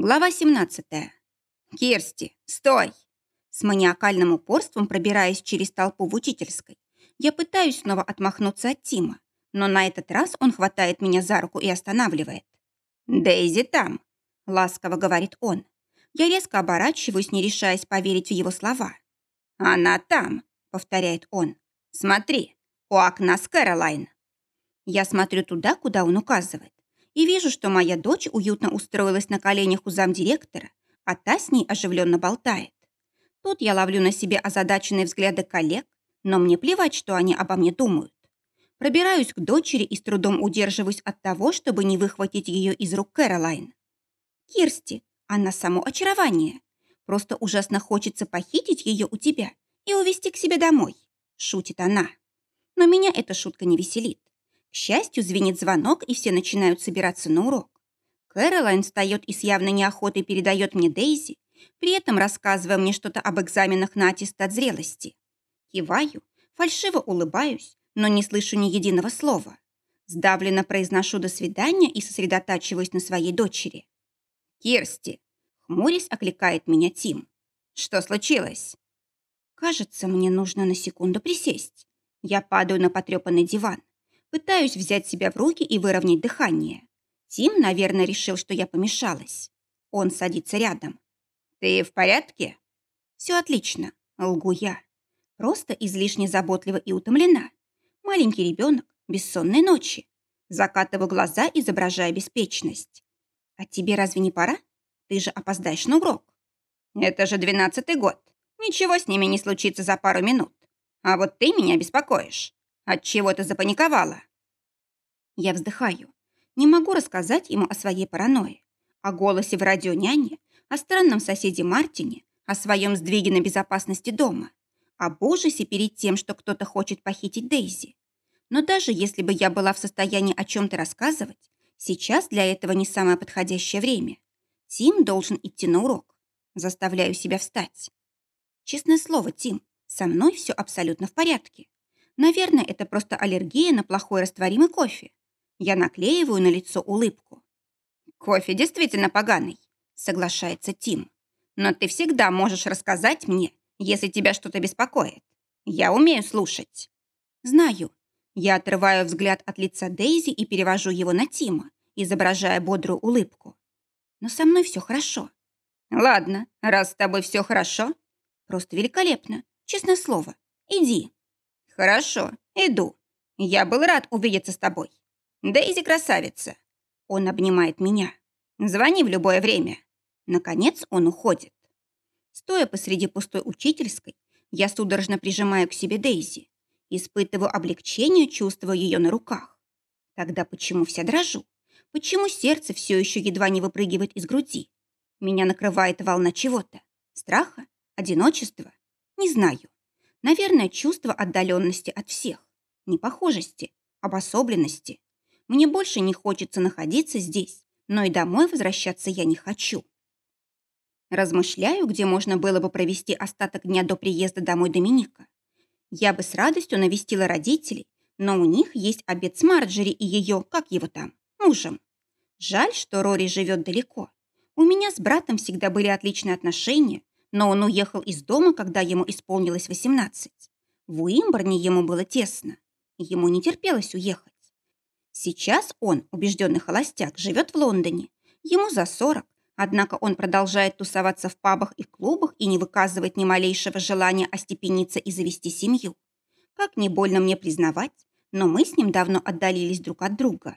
Глава 17. «Кирсти, стой!» С маниакальным упорством пробираясь через толпу в учительской, я пытаюсь снова отмахнуться от Тима, но на этот раз он хватает меня за руку и останавливает. «Дейзи там!» — ласково говорит он. Я резко оборачиваюсь, не решаясь поверить в его слова. «Она там!» — повторяет он. «Смотри, у окна с Кэролайн!» Я смотрю туда, куда он указывает и вижу, что моя дочь уютно устроилась на коленях у замдиректора, а та с ней оживленно болтает. Тут я ловлю на себе озадаченные взгляды коллег, но мне плевать, что они обо мне думают. Пробираюсь к дочери и с трудом удерживаюсь от того, чтобы не выхватить ее из рук Кэролайн. «Кирсти, она само очарование. Просто ужасно хочется похитить ее у тебя и увезти к себе домой», — шутит она. Но меня эта шутка не веселит. К счастью, звенит звонок, и все начинают собираться на урок. Кэролайн встает и с явной неохотой передает мне Дейзи, при этом рассказывая мне что-то об экзаменах на аттестат зрелости. Киваю, фальшиво улыбаюсь, но не слышу ни единого слова. Сдавленно произношу «до свидания» и сосредотачиваюсь на своей дочери. «Кирсти!» — хмурясь окликает меня Тим. «Что случилось?» Кажется, мне нужно на секунду присесть. Я падаю на потрепанный диван. Пытаюсь взять себя в руки и выровнять дыхание. Тим, наверное, решил, что я помешалась. Он садится рядом. «Ты в порядке?» «Все отлично», — лгу я. Просто излишне заботлива и утомлена. Маленький ребенок, бессонные ночи. Закатываю глаза, изображая беспечность. «А тебе разве не пора? Ты же опоздаешь на урок». «Это же двенадцатый год. Ничего с ними не случится за пару минут. А вот ты меня беспокоишь. Отчего ты запаниковала?» Я вздыхаю. Не могу рассказать ему о своей паранойи, о голосе в радио няни, о странном соседе Мартине, о своем сдвиге на безопасности дома, об ужасе перед тем, что кто-то хочет похитить Дейзи. Но даже если бы я была в состоянии о чем-то рассказывать, сейчас для этого не самое подходящее время. Тим должен идти на урок. Заставляю себя встать. Честное слово, Тим, со мной все абсолютно в порядке. Наверное, это просто аллергия на плохой растворимый кофе. Я наклеиваю на лицо улыбку. «Кофе действительно поганый», — соглашается Тим. «Но ты всегда можешь рассказать мне, если тебя что-то беспокоит. Я умею слушать». «Знаю». Я отрываю взгляд от лица Дейзи и перевожу его на Тима, изображая бодрую улыбку. «Но со мной все хорошо». «Ладно, раз с тобой все хорошо». «Просто великолепно. Честное слово. Иди». «Хорошо, иду. Я был рад увидеться с тобой. Дейзи красавица». Он обнимает меня. «Звони в любое время». Наконец он уходит. Стоя посреди пустой учительской, я судорожно прижимаю к себе Дейзи. Испытываю облегчение, чувствуя ее на руках. Тогда почему вся дрожу? Почему сердце все еще едва не выпрыгивает из груди? Меня накрывает волна чего-то. Страха? Одиночества? Не знаю. Наверное, чувство отдаленности от всех, непохожести, обособленности. Мне больше не хочется находиться здесь, но и домой возвращаться я не хочу. Размышляю, где можно было бы провести остаток дня до приезда домой Доминика. Я бы с радостью навестила родителей, но у них есть обед с Марджери и ее, как его там, мужем. Жаль, что Рори живет далеко. У меня с братом всегда были отличные отношения, но он уехал из дома, когда ему исполнилось 18. В Уимборне ему было тесно. Ему не терпелось уехать. Сейчас он, убежденный холостяк, живет в Лондоне. Ему за 40, однако он продолжает тусоваться в пабах и клубах и не выказывает ни малейшего желания остепениться и завести семью. Как не больно мне признавать, но мы с ним давно отдалились друг от друга.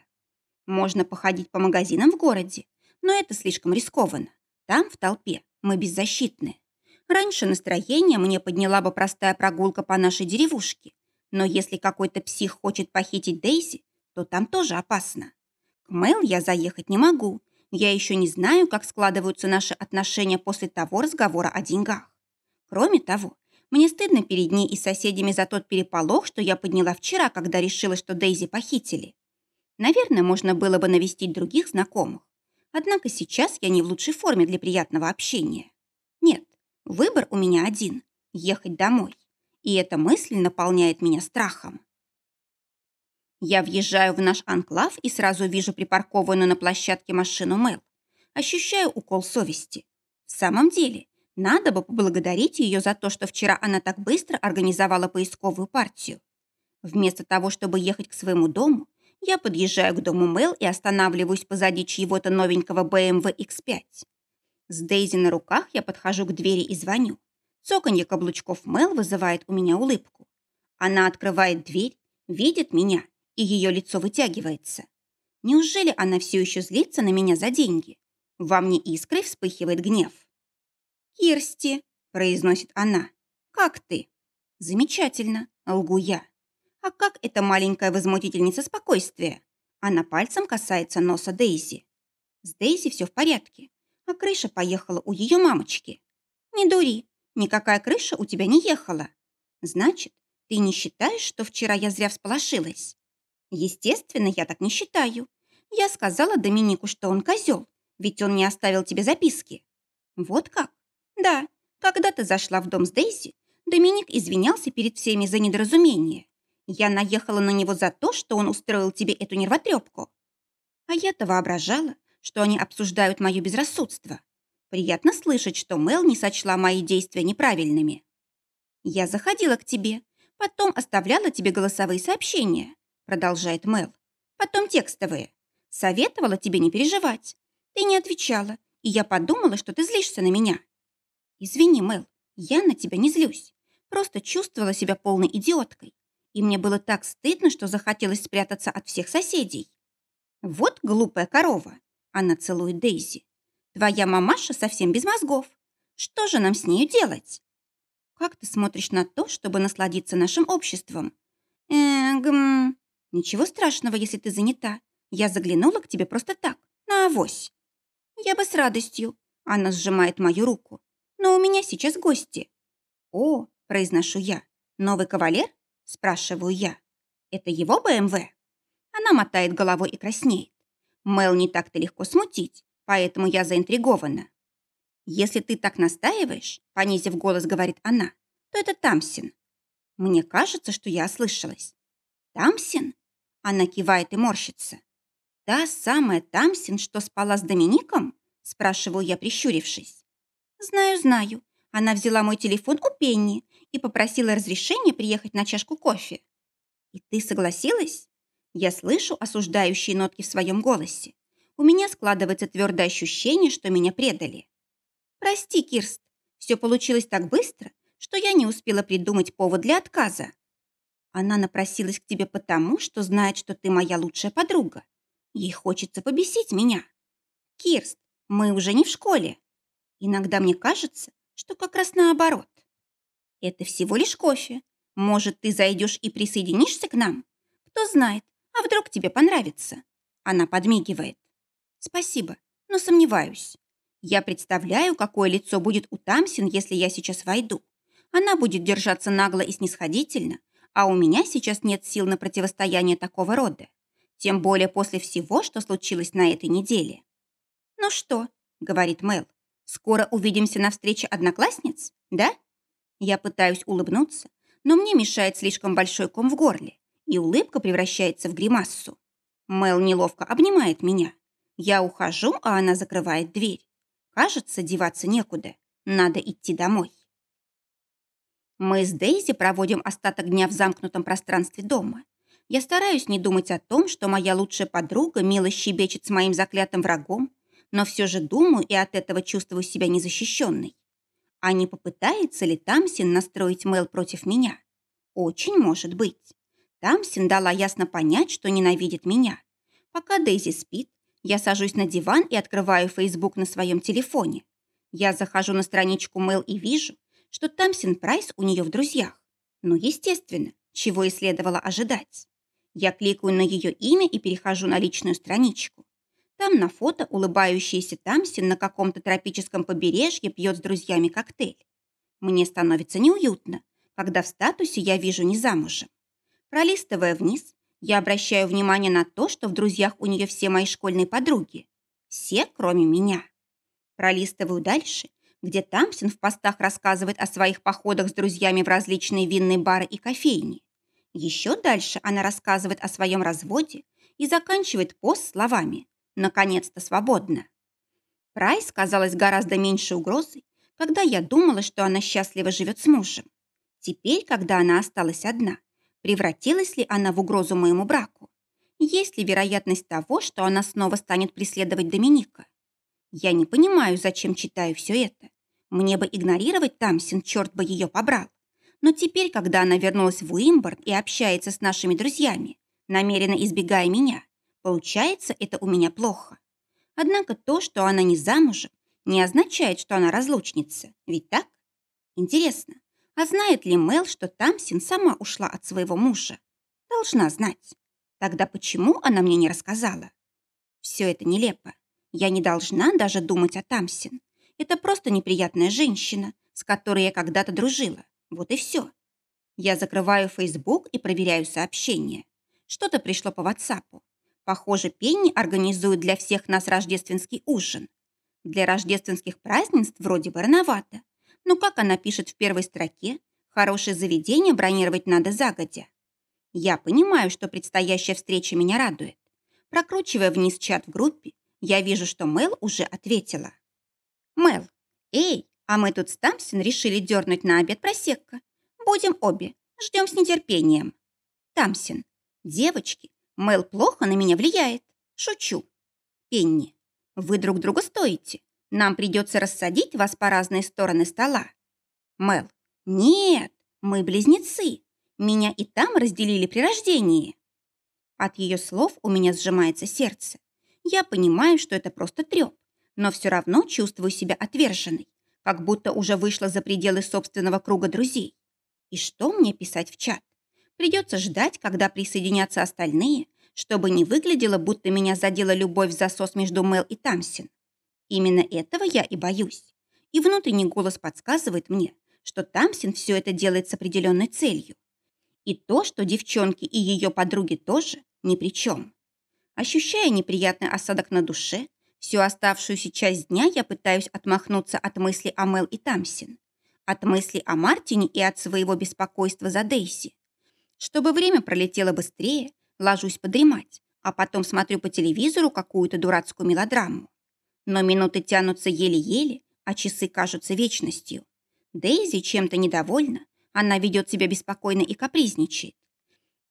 Можно походить по магазинам в городе, но это слишком рискованно. Там, в толпе, мы беззащитны. Раньше настроение мне подняла бы простая прогулка по нашей деревушке. Но если какой-то псих хочет похитить Дейзи, то там тоже опасно. К Мэл я заехать не могу. Я еще не знаю, как складываются наши отношения после того разговора о деньгах. Кроме того, мне стыдно перед ней и соседями за тот переполох, что я подняла вчера, когда решила, что Дейзи похитили. Наверное, можно было бы навестить других знакомых. Однако сейчас я не в лучшей форме для приятного общения. Нет, Выбор у меня один – ехать домой. И эта мысль наполняет меня страхом. Я въезжаю в наш анклав и сразу вижу припаркованную на площадке машину Мэл. ощущаю укол совести. В самом деле, надо бы поблагодарить ее за то, что вчера она так быстро организовала поисковую партию. Вместо того, чтобы ехать к своему дому, я подъезжаю к дому Мел и останавливаюсь позади чьего-то новенького BMW X5. С Дейзи на руках я подхожу к двери и звоню. Цоканье каблучков Мел вызывает у меня улыбку. Она открывает дверь, видит меня, и ее лицо вытягивается. Неужели она все еще злится на меня за деньги? Во мне искрой вспыхивает гнев. «Кирсти», — произносит она, — «как ты?» «Замечательно», — лгу я. «А как эта маленькая возмутительница спокойствия?» Она пальцем касается носа Дейзи. С Дейзи все в порядке, а крыша поехала у ее мамочки. «Не дури, никакая крыша у тебя не ехала. Значит, ты не считаешь, что вчера я зря всполошилась?» «Естественно, я так не считаю. Я сказала Доминику, что он козел, ведь он не оставил тебе записки». «Вот как? Да, когда ты зашла в дом с Дейзи, Доминик извинялся перед всеми за недоразумение. Я наехала на него за то, что он устроил тебе эту нервотрепку. А я-то воображала, что они обсуждают мое безрассудство. Приятно слышать, что Мел не сочла мои действия неправильными. Я заходила к тебе, потом оставляла тебе голосовые сообщения, продолжает Мел. Потом текстовые. Советовала тебе не переживать. Ты не отвечала, и я подумала, что ты злишься на меня. Извини, Мел, я на тебя не злюсь. Просто чувствовала себя полной идиоткой и мне было так стыдно, что захотелось спрятаться от всех соседей. «Вот глупая корова!» – она целует Дейзи. «Твоя мамаша совсем без мозгов. Что же нам с нею делать?» «Как ты смотришь на то, чтобы насладиться нашим обществом?» «Эм...» «Ничего страшного, если ты занята. Я заглянула к тебе просто так, на авось». «Я бы с радостью», – она сжимает мою руку. «Но у меня сейчас гости». «О», – произношу я, – «новый кавалер?» Спрашиваю я. Это его БМВ? Она мотает головой и краснеет. Мэл не так-то легко смутить, поэтому я заинтригована. Если ты так настаиваешь, понизив голос, говорит она, то это Тамсин. Мне кажется, что я ослышалась. Тамсин? Она кивает и морщится. Та самая Тамсин, что спала с Домиником? Спрашиваю я, прищурившись. Знаю, знаю. Она взяла мой телефон у Пенни и попросила разрешения приехать на чашку кофе. И ты согласилась? Я слышу осуждающие нотки в своем голосе. У меня складывается твердое ощущение, что меня предали. Прости, Кирст, все получилось так быстро, что я не успела придумать повод для отказа. Она напросилась к тебе потому, что знает, что ты моя лучшая подруга. Ей хочется побесить меня. Кирст, мы уже не в школе. Иногда мне кажется, что как раз наоборот. Это всего лишь кофе. Может, ты зайдешь и присоединишься к нам? Кто знает, а вдруг тебе понравится?» Она подмигивает. «Спасибо, но сомневаюсь. Я представляю, какое лицо будет у Тамсин, если я сейчас войду. Она будет держаться нагло и снисходительно, а у меня сейчас нет сил на противостояние такого рода. Тем более после всего, что случилось на этой неделе. «Ну что?» — говорит Мэл. «Скоро увидимся на встрече одноклассниц, да?» Я пытаюсь улыбнуться, но мне мешает слишком большой ком в горле, и улыбка превращается в гримассу. Мел неловко обнимает меня. Я ухожу, а она закрывает дверь. Кажется, деваться некуда. Надо идти домой. Мы с Дейзи проводим остаток дня в замкнутом пространстве дома. Я стараюсь не думать о том, что моя лучшая подруга мило щебечет с моим заклятым врагом, но все же думаю и от этого чувствую себя незащищенной. А не попытается ли Тамсин настроить Мэл против меня? Очень может быть. Тамсин дала ясно понять, что ненавидит меня. Пока Дейзи спит, я сажусь на диван и открываю Фейсбук на своем телефоне. Я захожу на страничку Мэл и вижу, что Тамсин Прайс у нее в друзьях. Ну, естественно, чего и следовало ожидать. Я кликаю на ее имя и перехожу на личную страничку. Там на фото улыбающийся Тамсин на каком-то тропическом побережье пьет с друзьями коктейль. Мне становится неуютно, когда в статусе я вижу не замужем. Пролистывая вниз, я обращаю внимание на то, что в друзьях у нее все мои школьные подруги. Все, кроме меня. Пролистываю дальше, где Тамсин в постах рассказывает о своих походах с друзьями в различные винные бары и кофейни. Еще дальше она рассказывает о своем разводе и заканчивает пост словами наконец-то свободна. Прайс казалась гораздо меньше угрозой, когда я думала, что она счастливо живет с мужем. Теперь, когда она осталась одна, превратилась ли она в угрозу моему браку? Есть ли вероятность того, что она снова станет преследовать Доминика? Я не понимаю, зачем читаю все это. Мне бы игнорировать Тамсин, черт бы ее побрал. Но теперь, когда она вернулась в Уимборд и общается с нашими друзьями, намеренно избегая меня, получается это у меня плохо. Однако то, что она не замужем, не означает, что она разлучница. Ведь так? Интересно, а знает ли Мел, что Тамсин сама ушла от своего мужа? Должна знать. Тогда почему она мне не рассказала? Все это нелепо. Я не должна даже думать о Тамсин. Это просто неприятная женщина, с которой я когда-то дружила. Вот и все. Я закрываю Facebook и проверяю сообщения. Что-то пришло по WhatsApp. Похоже, Пенни организует для всех нас рождественский ужин. Для рождественских празднеств вроде бы рановато. Но как она пишет в первой строке, хорошее заведение бронировать надо загодя. Я понимаю, что предстоящая встреча меня радует. Прокручивая вниз чат в группе, я вижу, что Мел уже ответила. Мел, эй, а мы тут с Тамсин решили дернуть на обед просекка. Будем обе, ждем с нетерпением. Тамсин, девочки, Мел плохо на меня влияет. Шучу. Пенни, вы друг друга стоите. Нам придется рассадить вас по разные стороны стола. Мел, нет, мы близнецы. Меня и там разделили при рождении. От ее слов у меня сжимается сердце. Я понимаю, что это просто треп, но все равно чувствую себя отверженной, как будто уже вышла за пределы собственного круга друзей. И что мне писать в чат? Придется ждать, когда присоединятся остальные, чтобы не выглядело, будто меня задела любовь в засос между Мел и Тамсин. Именно этого я и боюсь. И внутренний голос подсказывает мне, что Тамсин все это делает с определенной целью. И то, что девчонки и ее подруги тоже ни при чем. Ощущая неприятный осадок на душе, всю оставшуюся часть дня я пытаюсь отмахнуться от мысли о Мел и Тамсин, от мысли о Мартине и от своего беспокойства за Дейси. Чтобы время пролетело быстрее, ложусь подремать, а потом смотрю по телевизору какую-то дурацкую мелодраму. Но минуты тянутся еле-еле, а часы кажутся вечностью. Дейзи чем-то недовольна, она ведет себя беспокойно и капризничает.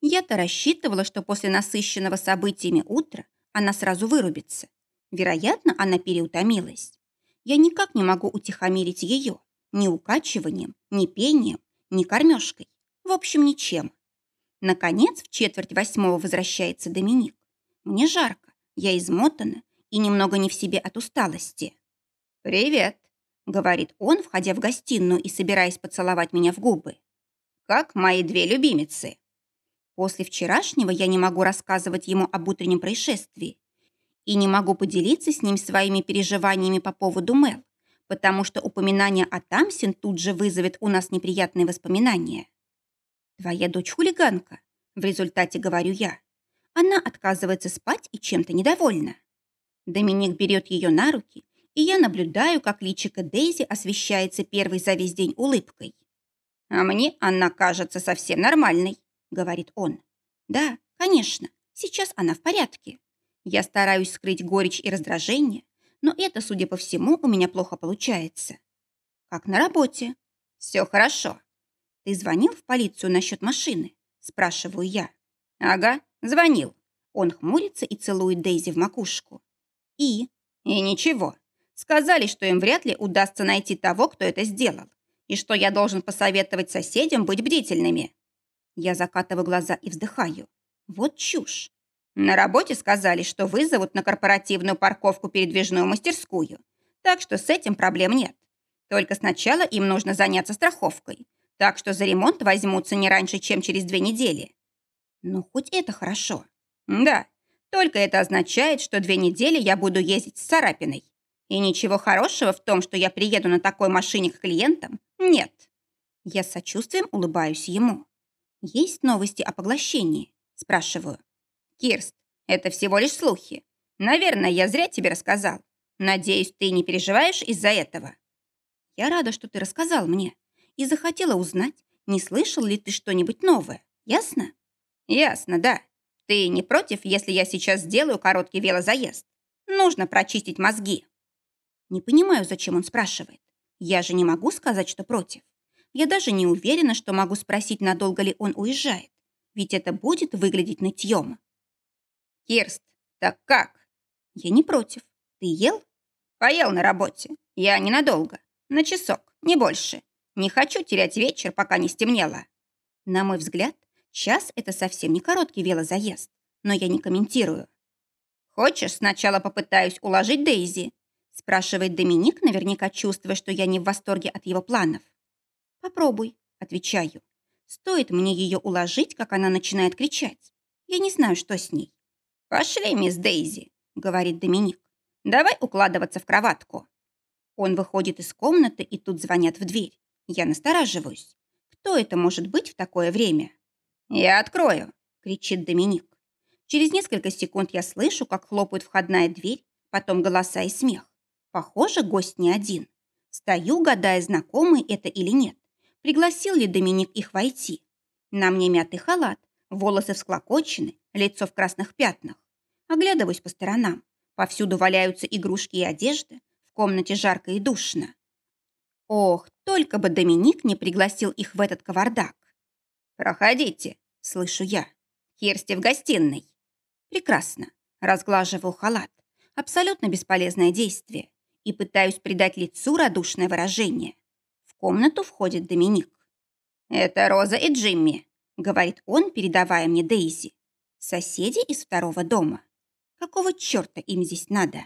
Я-то рассчитывала, что после насыщенного событиями утра она сразу вырубится. Вероятно, она переутомилась. Я никак не могу утихомирить ее ни укачиванием, ни пением, ни кормежкой. В общем, ничем. Наконец, в четверть восьмого возвращается Доминик. Мне жарко, я измотана, и немного не в себе от усталости. «Привет», — говорит он, входя в гостиную и собираясь поцеловать меня в губы. «Как мои две любимицы». После вчерашнего я не могу рассказывать ему об утреннем происшествии и не могу поделиться с ним своими переживаниями по поводу Мел, потому что упоминание о Тамсин тут же вызовет у нас неприятные воспоминания. «Твоя дочь хулиганка», — в результате говорю я. Она отказывается спать и чем-то недовольна. Доминик берет ее на руки, и я наблюдаю, как личико Дейзи освещается первой за весь день улыбкой. «А мне она кажется совсем нормальной», — говорит он. «Да, конечно, сейчас она в порядке. Я стараюсь скрыть горечь и раздражение, но это, судя по всему, у меня плохо получается. Как на работе. Все хорошо. Ты звонил в полицию насчет машины? Спрашиваю я. Ага, звонил. Он хмурится и целует Дейзи в макушку. И? И ничего. Сказали, что им вряд ли удастся найти того, кто это сделал, и что я должен посоветовать соседям быть бдительными. Я закатываю глаза и вздыхаю. Вот чушь. На работе сказали, что вызовут на корпоративную парковку передвижную мастерскую, так что с этим проблем нет. Только сначала им нужно заняться страховкой, так что за ремонт возьмутся не раньше, чем через две недели. Ну, хоть это хорошо. Да, только это означает, что две недели я буду ездить с царапиной. И ничего хорошего в том, что я приеду на такой машине к клиентам, нет. Я с сочувствием улыбаюсь ему. Есть новости о поглощении? Спрашиваю. Кирст, это всего лишь слухи. Наверное, я зря тебе рассказал. Надеюсь, ты не переживаешь из-за этого. Я рада, что ты рассказал мне. И захотела узнать, не слышал ли ты что-нибудь новое. Ясно? Ясно, да. Ты не против, если я сейчас сделаю короткий велозаезд? Нужно прочистить мозги. Не понимаю, зачем он спрашивает. Я же не могу сказать, что против. Я даже не уверена, что могу спросить, надолго ли он уезжает. Ведь это будет выглядеть нытьем. Кирст, так как? Я не против. Ты ел? Поел на работе. Я ненадолго. На часок, не больше. Не хочу терять вечер, пока не стемнело. На мой взгляд, час – это совсем не короткий велозаезд. Но я не комментирую. «Хочешь, сначала попытаюсь уложить Дейзи?» спрашивает Доминик, наверняка чувствуя, что я не в восторге от его планов. «Попробуй», — отвечаю. «Стоит мне ее уложить, как она начинает кричать. Я не знаю, что с ней». «Пошли, мисс Дейзи», — говорит Доминик. «Давай укладываться в кроватку». Он выходит из комнаты, и тут звонят в дверь. Я настораживаюсь. Кто это может быть в такое время? «Я открою», — кричит Доминик. Через несколько секунд я слышу, как хлопает входная дверь, потом голоса и смех. Похоже, гость не один. Стою, гадая, знакомый это или нет. Пригласил ли Доминик их войти? На мне мятый халат, волосы всклокочены, лицо в красных пятнах. Оглядываюсь по сторонам. Повсюду валяются игрушки и одежда. В комнате жарко и душно. Ох, только бы Доминик не пригласил их в этот кавардак. «Проходите», — слышу я. «Кирсти в гостиной». Прекрасно. Разглаживаю халат. Абсолютно бесполезное действие. И пытаюсь придать лицу радушное выражение. В комнату входит Доминик. «Это Роза и Джимми», — говорит он, передавая мне Дейзи. Соседи из второго дома. Какого черта им здесь надо?»